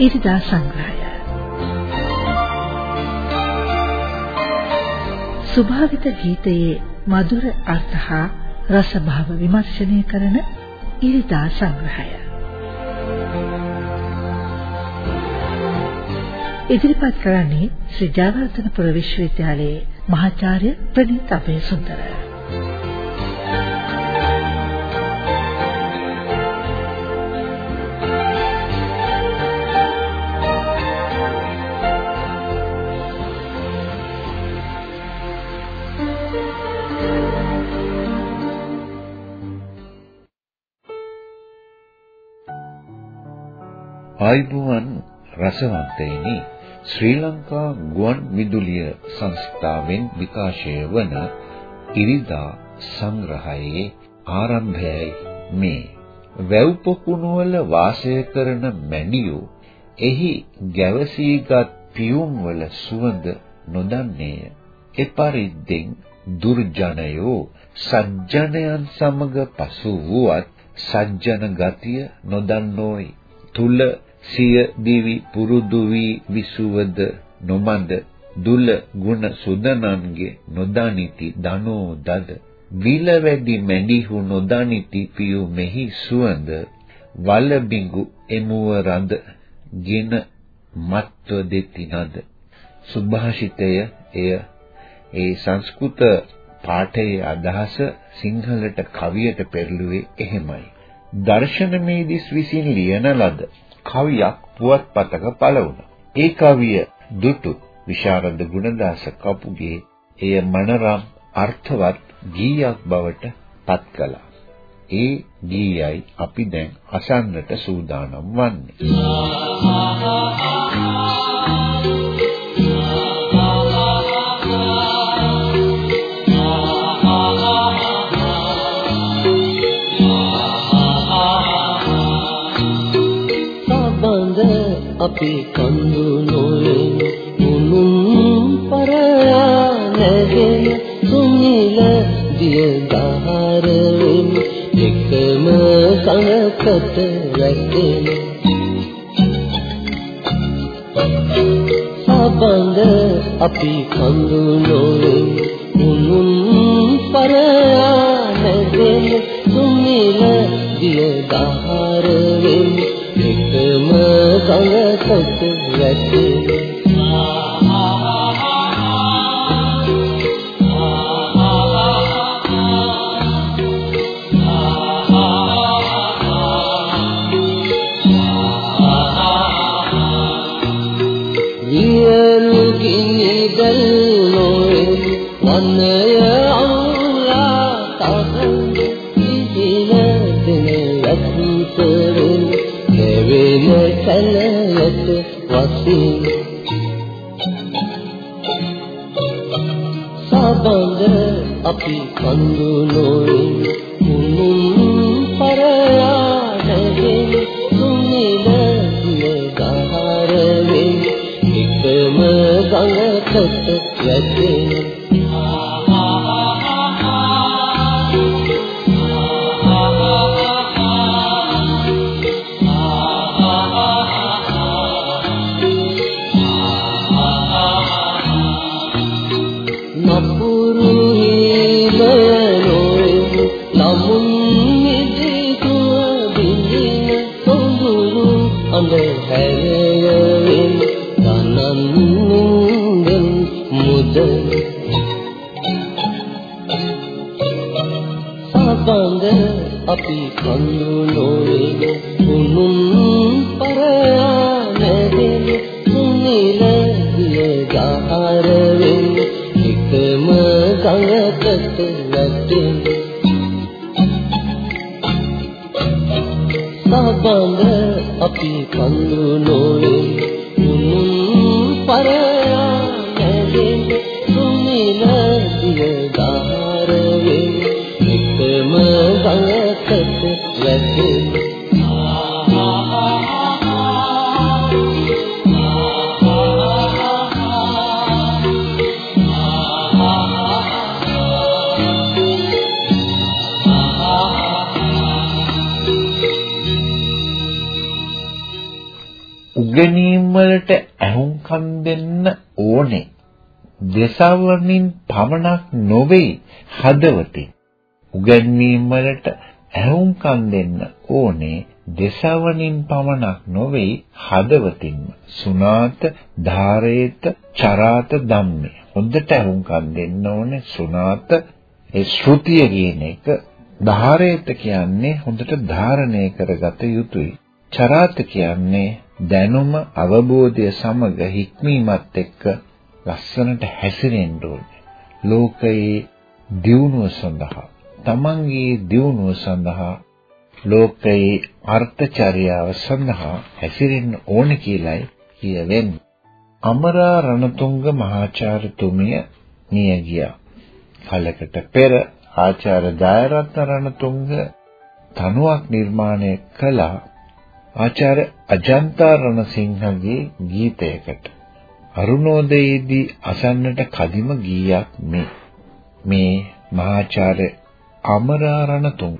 ඉරිදා සංග්‍රහය. සුභාවිත ගීතයේ මధుර අර්ථ හා රස භාව විමර්ශනය කරන ඉරිදා සංග්‍රහය. ඉදිරිපත් කරන්නේ ශ්‍රී ජයවර්ධනපුර විශ්වවිද්‍යාලයේ මහාචාර්ය ප්‍රනීත් අබේසුන්දර ආයුබෝවන් රසවන්තයිනි. ශ්‍රී ලංකා ගුවන් විදුලිය සංස්ථාවෙන් විකාශය වන ඉරිදා සංග්‍රහයේ ආරම්භයයි මේ. වැව් පොකුණුවල වාසය කරන මැඩියෝ එහි ගැවසීගත් පියුම් වල සුවඳ නොදන්නේය. එපරිද්දෙන් දුර්ජනයෝ සජ්ජනයන් සමග පසු වුවත් සජ්ජන ගතිය නොදන්නෝයි. තුල සිය දිවි පුරුදු වී විසුවද නොමඳ දුල ගුණ සුදනන්ගේ නොදනිති දනෝ දද. විල වැඩි මැඩිහු නොදනිති පියු මෙහි සුවඳ. වල බිඟු එමුව රඳ ගෙන මත්ව දෙති නද. සුභාෂිතය එය. ඒ සංස්කෘත පාඨයේ අදහස සිංහලට කවියට පෙරළුවේ එහෙමයි. දර්ශනමේදිස් විසින් ලියන ලද කවියක් පුවත්පතක පළ වුණා. ඒ කවිය දුටු විශාරද ගුණදාස කපුගේ එය මනරම් අර්ථවත් ගීයක් බවට පත් කළා. ඒ ගීයයි අපි දැන් අසන්නට සූදානම් වන්නේ. අපි කඳු නොලෙන් මුනුම් පරයා නැගෙන සුනිල දිය දහරෙන් එකම කනකට වැටෙන සබඳ අපි කඳු නොලෙන් මුනුම් පරයා නැගෙන සුනිල දිය දහරෙන් එකම කලකට අපි කඳු නොවේ මුමුන් පරයාදෙන් සුනිල දිය ගහරවෙන් එකම ගඟකට වැටෙන හැරෙමින් තනන්නෙන් මුද සබඳ අපි කඳු නොවේ ගැනීම වලට ඇහුම්කන් දෙන්න ඕනේ. දසවර්ණින් පමණක් නොවේ හදවතින්. උගන්වීම් වලට ඇහුම්කන් දෙන්න ඕනේ දසවණින් පමණක් නොවේ හදවතින්ම. සුනාත ධාරේත චරාත ධම්මේ. හොඳට ඇහුම්කන් දෙන්න ඕනේ සුනාත ඒ ශ්‍රුතිය කියන එක ධාරේත කියන්නේ හොඳට ධාරණය කරගත යුතුයි. චරාත කියන්නේ දැනුම අවබෝධය සමග හික්මීමත් එක්ක ලස්සනට හැසිරෙන්න ඕනේ. ලෝකයේ දියුණුව සඳහා, තමන්ගේ දියුණුව සඳහා, ලෝකයේ අර්ථචර්යාව සඳහා හැසිරෙන්න ඕනේ කියලයි කියවෙන්නේ. අමරා රණතුංග මහාචාර්යතුමිය මිය ගියා. කලකට පෙර ආචාර්ය ජයරත්න රණතුංග තනුවක් නිර්මාණය කළා ආචාර්ය අජන්තා රණසිංහගේ ගීතයකට අරුණෝදයේදී අසන්නට කදිම ගීයක් මේ මේ මහාචාර්ය අමරාරණතුංග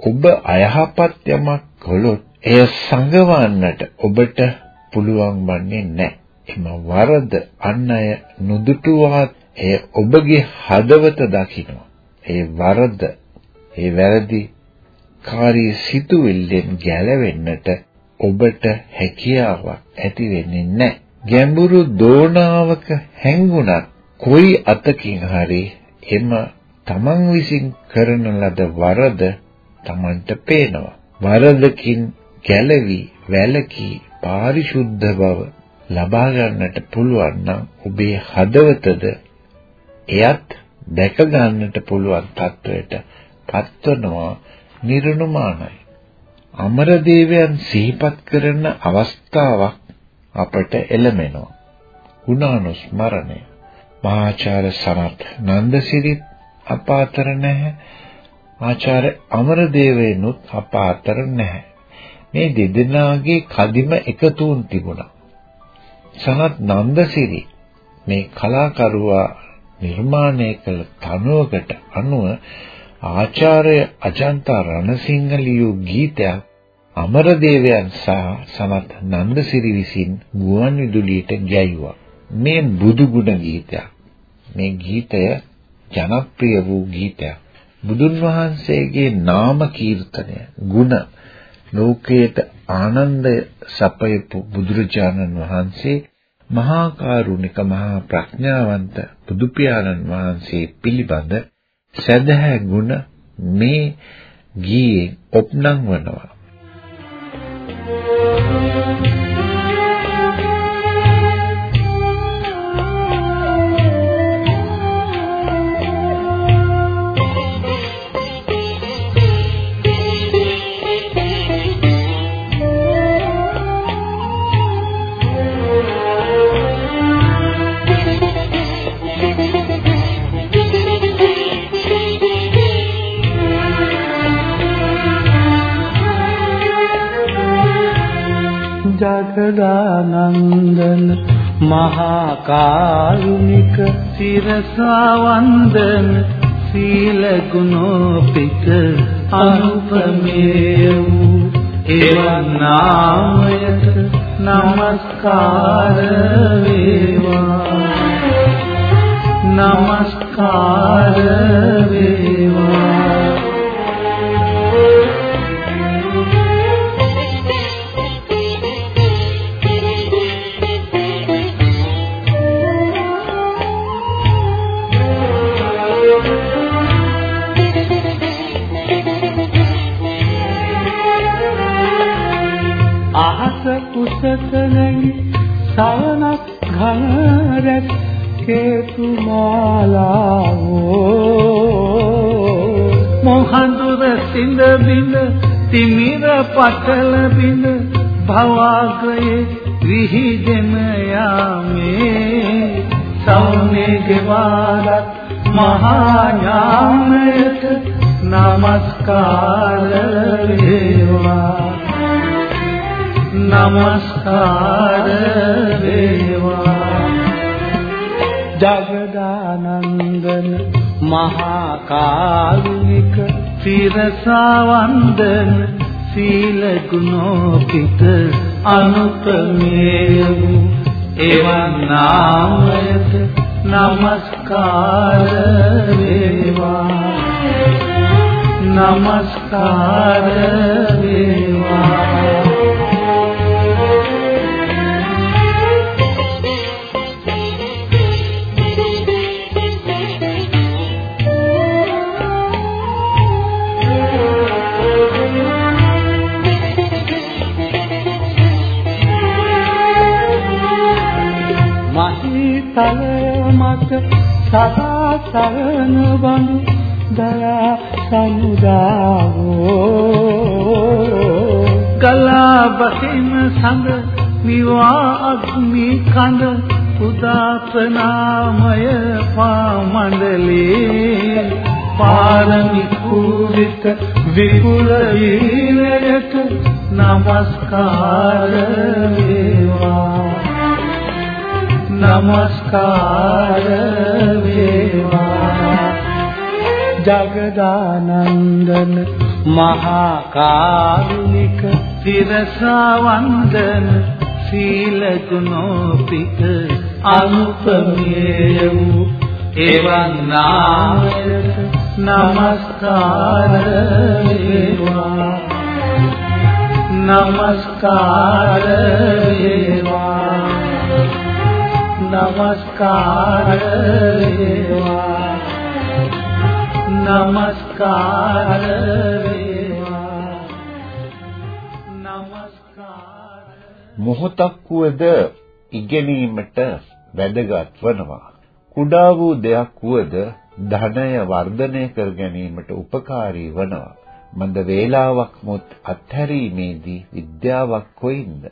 ඔබ අයහපත් යමක් කළොත් එය සංගවන්නට ඔබට පුළුවන් වන්නේ නැහැ. එම වරද අන් අය නුදුටුවත් එය ඔබගේ හදවත දකිනවා. ඒ වරද, ඒ වැරදි කාර්ය සිතුවිල්ලෙන් ගැලවෙන්නට ඔබට හැකියාවක් ඇති වෙන්නේ නැහැ. ගැඹුරු දෝනාවක හැංගුණත් කොයි අතකින් හරි එම තමන් විසින් කරන ලද වරද Tamanට පේනවා. වරදකින් ගැලවි වැළකී පාරිශුද්ධ බව ලබා ගන්නට පුළුවන් නම් ඔබේ හදවතද එයත් දැක ගන්නට පුළුවන් තත්වයට පත්වනවා නිර්නුමානයි. අමරදේවයන් සිහිපත් කරන අවස්ථාවක් අපට එළමෙනවා. ගුණානුස්මරණය. මහාචාර්ය සනත් නන්දසිරිත් අප අතර නැහැ. ආචාර්ය අමරදේවයනුත් අප අතර නැහැ. මේ දෙදෙනාගේ කදිම එකතුන් තිබුණා. සනත් නන්දසිරි මේ කලාකරුවා නිර්මාණය කළ තනුවකට අනුව ආචාර්ය අජන්තා රණසිංහ ලියූ ගීතයක් අමරදේවයන් සහ සනත් නන්දසිරි විසින් ගුවන් විදුලියට ගැයුවා. මේ බුදුගුණ ගීතයක්. මේ ගීතය ජනප්‍රිය වූ ගීතයක්. බුදුන් වහන්සේගේ නාම කීර්තනය ගුණ ලෝකයට ආනන්දය සපයපු බුදුරජාණන් වහන්සේ මහා කරුණික මහා ප්‍රඥාවන්ත බුදු පියාණන් වහන්සේ පිළිබඳ සදහැ ගුණ මේ ගීයෙන් ඔප්නම් වනවා සගදානන්දන මහා කාරුණික සිරසවන්දන සීල ගුණෝපිත අනුපමේ වූ එවන් නාමයට নমස්කාර වේවා. নমස්කාර සෞනේ ගෙවාරත් මහා ඥානයට නමස්කාර වේවා. නමස්කාර වේවා. ජගදානන්දන මහා කාරුණික සිරසවන්දන සීල ගුණෝපිත අනුපමේය වූ එවන් නාමයට නමස්කාර වේවා. නමස්කාර වේවා. විපුල ඊලයට নমස්කාර වේවා. নমස්කාර වේවා. ජගදානන්දන මහා කාරුණික තිරසවන්දන සීලතුනෝපිත අනුපමේය වූ එවන් නාමයට නමස්කාර වේවා නමස්කාර වේවා නමස්කාර වේවා නමස්කාර වේවා නමස්කාර මොහොතක් වුවද ඉගෙනීමට වැදගත් වනවා. කුඩා වූ දෙයක් වුවද ධනය වර්ධනය කර ගැනීමට උපකාරී වනවා. මන්ද වේලාවක් මුත් අත්හැරීමේදී විද්‍යාවක් කොයින්ද?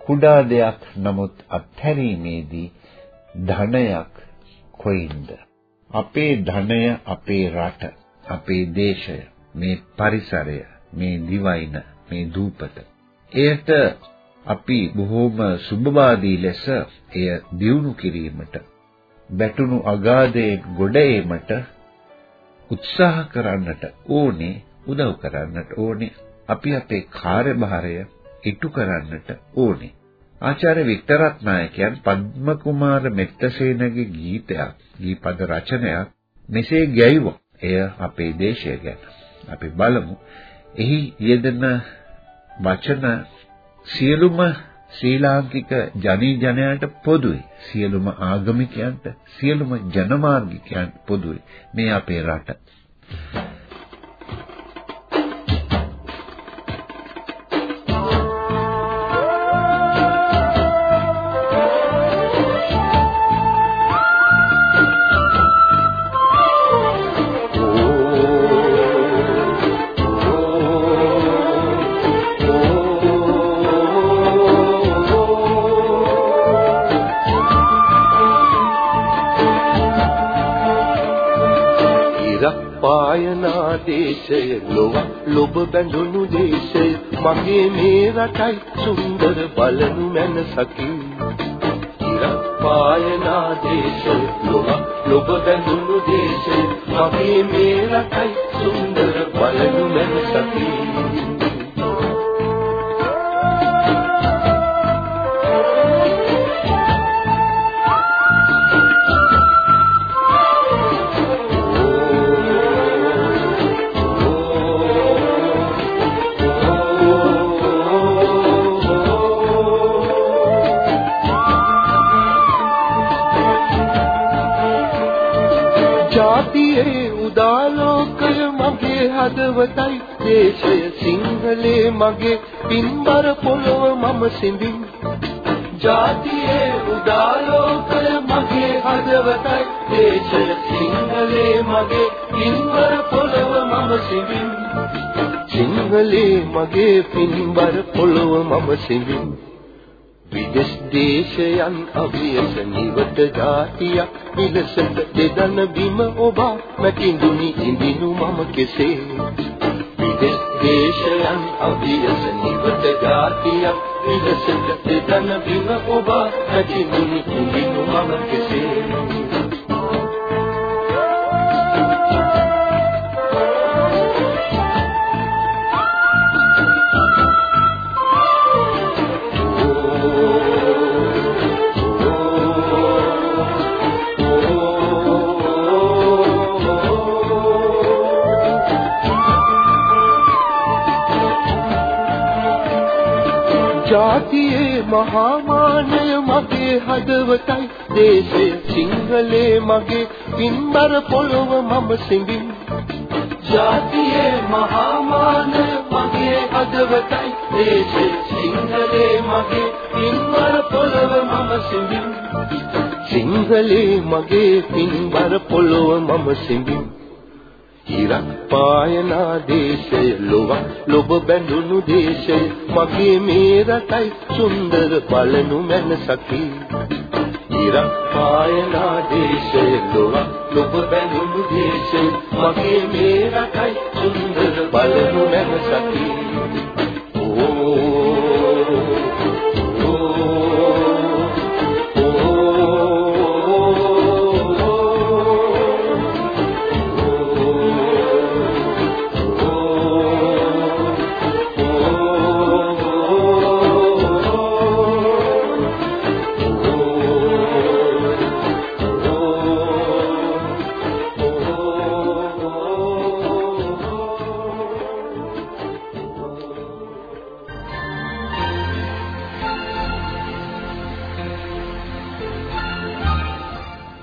කුඩා දෙයක් නමුත් අත්හැරීමේදී ධනයක් කොයින්ද? අපේ ධනය අපේ රට, අපේ දේශය, මේ පරිසරය, මේ දිවයින, මේ දූපත. එයට අපි බොහෝම සුබවාදී ලෙස එය දියුණු කිරීමට බැටුණු අගාධයෙන් ගොඩ ඒමට උත්සාහ කරන්නට ඕනේ උදව් කරන්නට ඕනේ අපි අපේ කාර්යභාරය ඉටු කරන්නට ඕනේ. ආචාර්ය වික්ටර් රත්නායකයන් පද්ම කුමාර මෙත්තසේනගේ ගීතයක් ගීපද රචනයක් මෙසේ ගැයුවා. එය අපේ දේශය ගැන. අපි බලමු. එහි යෙදෙන වචන සියලුම ශ්‍රී ලාංකික ජනී ජනයාට පොදුයි. සියලුම ආගමිකයන්ට, සියලුම ජනමාර්ගිකයන්ට පොදුයි. මේ අපේ රට. දේශය ලොව ලොබ බැඳුණු දේශය. මගේ මේ රටයි සුන්දර බලනු මැනසකි ඉරක් පායනා දේශය ලොව ලොබ බැඳුණු දේශය. මගේ මේ රටයි සුන්දර බලනු මැනසකි ජාතියේ මගේ පින්බර පොළොව මම සිඳින්. ජාතියේ උදාලෝකය මගේ හදවතයි. දේශය සිංහලේ මගේ පින්බර පොළොව මම සිඳින්. සිංහලේ මගේ පින්බර පොළොව මම සිඳින්. විදෙස් දේශයන් අවියස නිවට ජාතියක්. විලසට දෙදන බිම ඔබ මැකිඳුනි ඉඳිනු මම කෙසේ. විදෙස් දේශයන් අවියස නිවට ජාතියක් විලසට දෙදන බිම ඔබ මැකිඳුනි ඉඳිනු මම කෙසේ ජාතියේ මහා මානය මගේ හදවතයි. දේශය සිංහලේ මගේ පින්බර පොළොව මම සිඹින් ජාතියේ මහා මානය මගේ හදවතයි. දේශය සිංහලේ මගේ පින්බර පොළොව මම සිඹින් සිංහලේ මගේ පින්බර පොළොව මම සිඹින් ඉරක් පායනා දේශය ලොව ලොබ බැඳුණු දේශය. මගේ මේ රටයි සුන්දර බලනු මැනසකි. ඉරක් පායනා දේශය ලොව ලොබ බැඳුණු දේශය. මගේ මේ රටයි සුන්දර බලනු මැනසකි.